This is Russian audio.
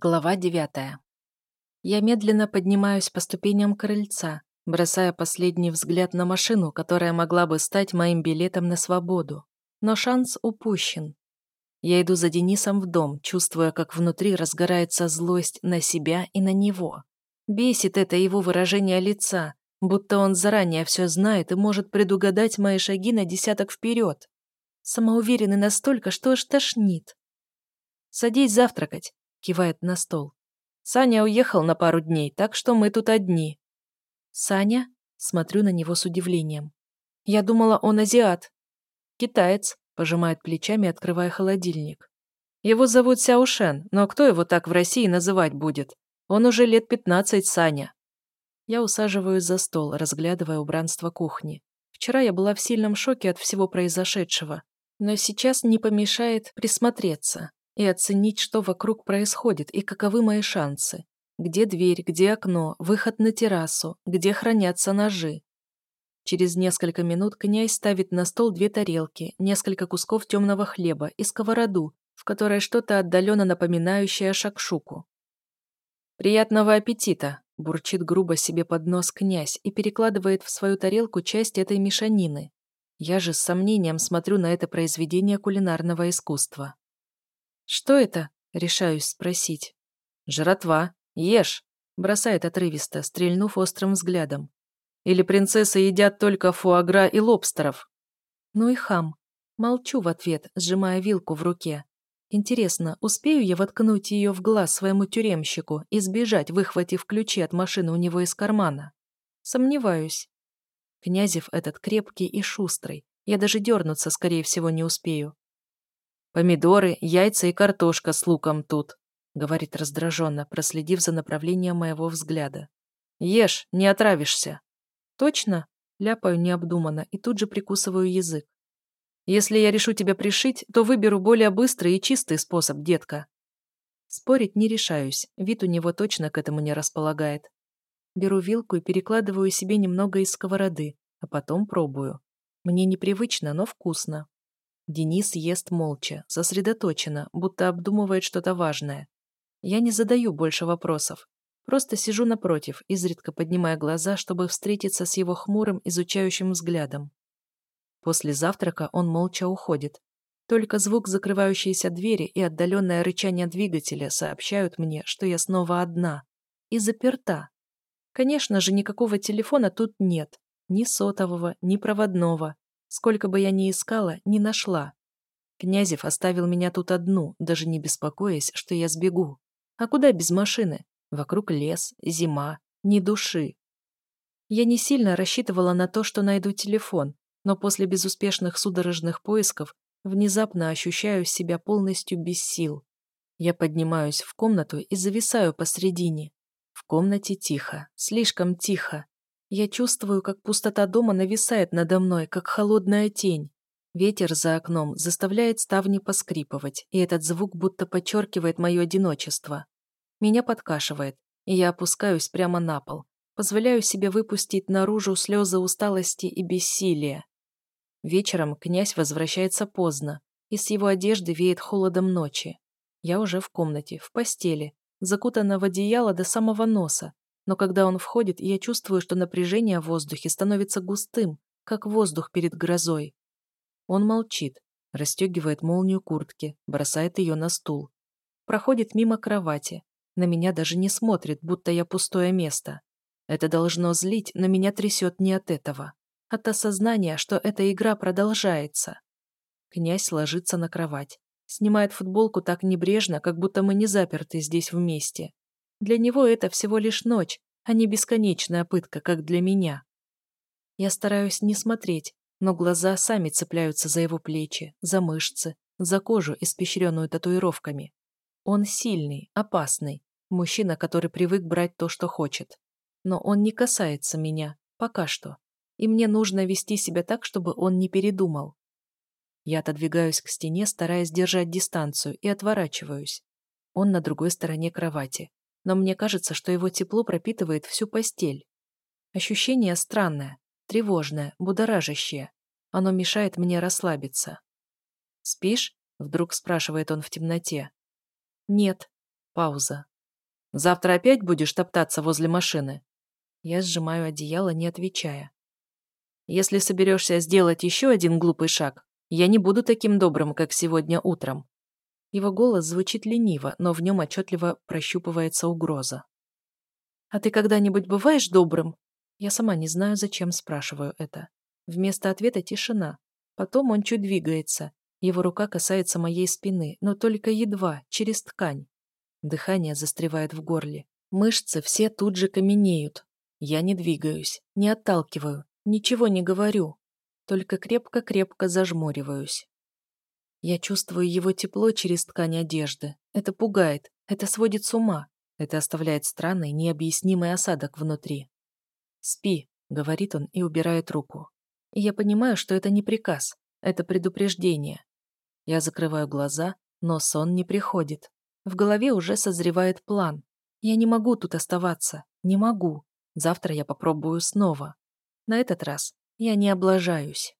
Глава девятая. Я медленно поднимаюсь по ступеням крыльца, бросая последний взгляд на машину, которая могла бы стать моим билетом на свободу. Но шанс упущен. Я иду за Денисом в дом, чувствуя, как внутри разгорается злость на себя и на него. Бесит это его выражение лица, будто он заранее все знает и может предугадать мои шаги на десяток вперед. Самоуверенный настолько, что аж тошнит. «Садись завтракать», кивает на стол. Саня уехал на пару дней, так что мы тут одни. Саня? Смотрю на него с удивлением. Я думала, он азиат. Китаец, пожимает плечами, открывая холодильник. Его зовут Сяошен, но кто его так в России называть будет? Он уже лет пятнадцать, Саня. Я усаживаюсь за стол, разглядывая убранство кухни. Вчера я была в сильном шоке от всего произошедшего, но сейчас не помешает присмотреться и оценить, что вокруг происходит и каковы мои шансы. Где дверь, где окно, выход на террасу, где хранятся ножи. Через несколько минут князь ставит на стол две тарелки, несколько кусков темного хлеба и сковороду, в которой что-то отдаленно напоминающее шакшуку. «Приятного аппетита!» – бурчит грубо себе под нос князь и перекладывает в свою тарелку часть этой мешанины. Я же с сомнением смотрю на это произведение кулинарного искусства. «Что это?» — решаюсь спросить. «Жратва. Ешь!» — бросает отрывисто, стрельнув острым взглядом. «Или принцессы едят только фуагра и лобстеров?» Ну и хам. Молчу в ответ, сжимая вилку в руке. Интересно, успею я воткнуть ее в глаз своему тюремщику и сбежать, выхватив ключи от машины у него из кармана? Сомневаюсь. Князев этот крепкий и шустрый. Я даже дернуться, скорее всего, не успею. Помидоры, яйца и картошка с луком тут», — говорит раздраженно, проследив за направлением моего взгляда. «Ешь, не отравишься». «Точно?» — ляпаю необдуманно и тут же прикусываю язык. «Если я решу тебя пришить, то выберу более быстрый и чистый способ, детка». Спорить не решаюсь, вид у него точно к этому не располагает. Беру вилку и перекладываю себе немного из сковороды, а потом пробую. Мне непривычно, но вкусно. Денис ест молча, сосредоточенно, будто обдумывает что-то важное. Я не задаю больше вопросов. Просто сижу напротив, изредка поднимая глаза, чтобы встретиться с его хмурым, изучающим взглядом. После завтрака он молча уходит. Только звук закрывающейся двери и отдаленное рычание двигателя сообщают мне, что я снова одна. И заперта. Конечно же, никакого телефона тут нет. Ни сотового, ни проводного. Сколько бы я ни искала, не нашла. Князев оставил меня тут одну, даже не беспокоясь, что я сбегу. А куда без машины? Вокруг лес, зима, ни души. Я не сильно рассчитывала на то, что найду телефон, но после безуспешных судорожных поисков внезапно ощущаю себя полностью без сил. Я поднимаюсь в комнату и зависаю посредине. В комнате тихо, слишком тихо. Я чувствую, как пустота дома нависает надо мной, как холодная тень. Ветер за окном заставляет ставни поскрипывать, и этот звук будто подчеркивает мое одиночество. Меня подкашивает, и я опускаюсь прямо на пол, позволяю себе выпустить наружу слезы усталости и бессилия. Вечером князь возвращается поздно, и с его одежды веет холодом ночи. Я уже в комнате, в постели, закутана в одеяло до самого носа, но когда он входит, я чувствую, что напряжение в воздухе становится густым, как воздух перед грозой. Он молчит, расстегивает молнию куртки, бросает ее на стул. Проходит мимо кровати. На меня даже не смотрит, будто я пустое место. Это должно злить, но меня трясет не от этого. От осознания, что эта игра продолжается. Князь ложится на кровать. Снимает футболку так небрежно, как будто мы не заперты здесь вместе. Для него это всего лишь ночь, а не бесконечная пытка, как для меня. Я стараюсь не смотреть, но глаза сами цепляются за его плечи, за мышцы, за кожу, испещренную татуировками. Он сильный, опасный, мужчина, который привык брать то, что хочет. Но он не касается меня, пока что. И мне нужно вести себя так, чтобы он не передумал. Я отодвигаюсь к стене, стараясь держать дистанцию, и отворачиваюсь. Он на другой стороне кровати но мне кажется, что его тепло пропитывает всю постель. Ощущение странное, тревожное, будоражащее. Оно мешает мне расслабиться. «Спишь?» — вдруг спрашивает он в темноте. «Нет». Пауза. «Завтра опять будешь топтаться возле машины?» Я сжимаю одеяло, не отвечая. «Если соберешься сделать еще один глупый шаг, я не буду таким добрым, как сегодня утром». Его голос звучит лениво, но в нем отчетливо прощупывается угроза. «А ты когда-нибудь бываешь добрым?» Я сама не знаю, зачем спрашиваю это. Вместо ответа тишина. Потом он чуть двигается. Его рука касается моей спины, но только едва, через ткань. Дыхание застревает в горле. Мышцы все тут же каменеют. Я не двигаюсь, не отталкиваю, ничего не говорю. Только крепко-крепко зажмуриваюсь. Я чувствую его тепло через ткань одежды. Это пугает, это сводит с ума. Это оставляет странный, необъяснимый осадок внутри. «Спи», — говорит он и убирает руку. И я понимаю, что это не приказ, это предупреждение. Я закрываю глаза, но сон не приходит. В голове уже созревает план. Я не могу тут оставаться, не могу. Завтра я попробую снова. На этот раз я не облажаюсь.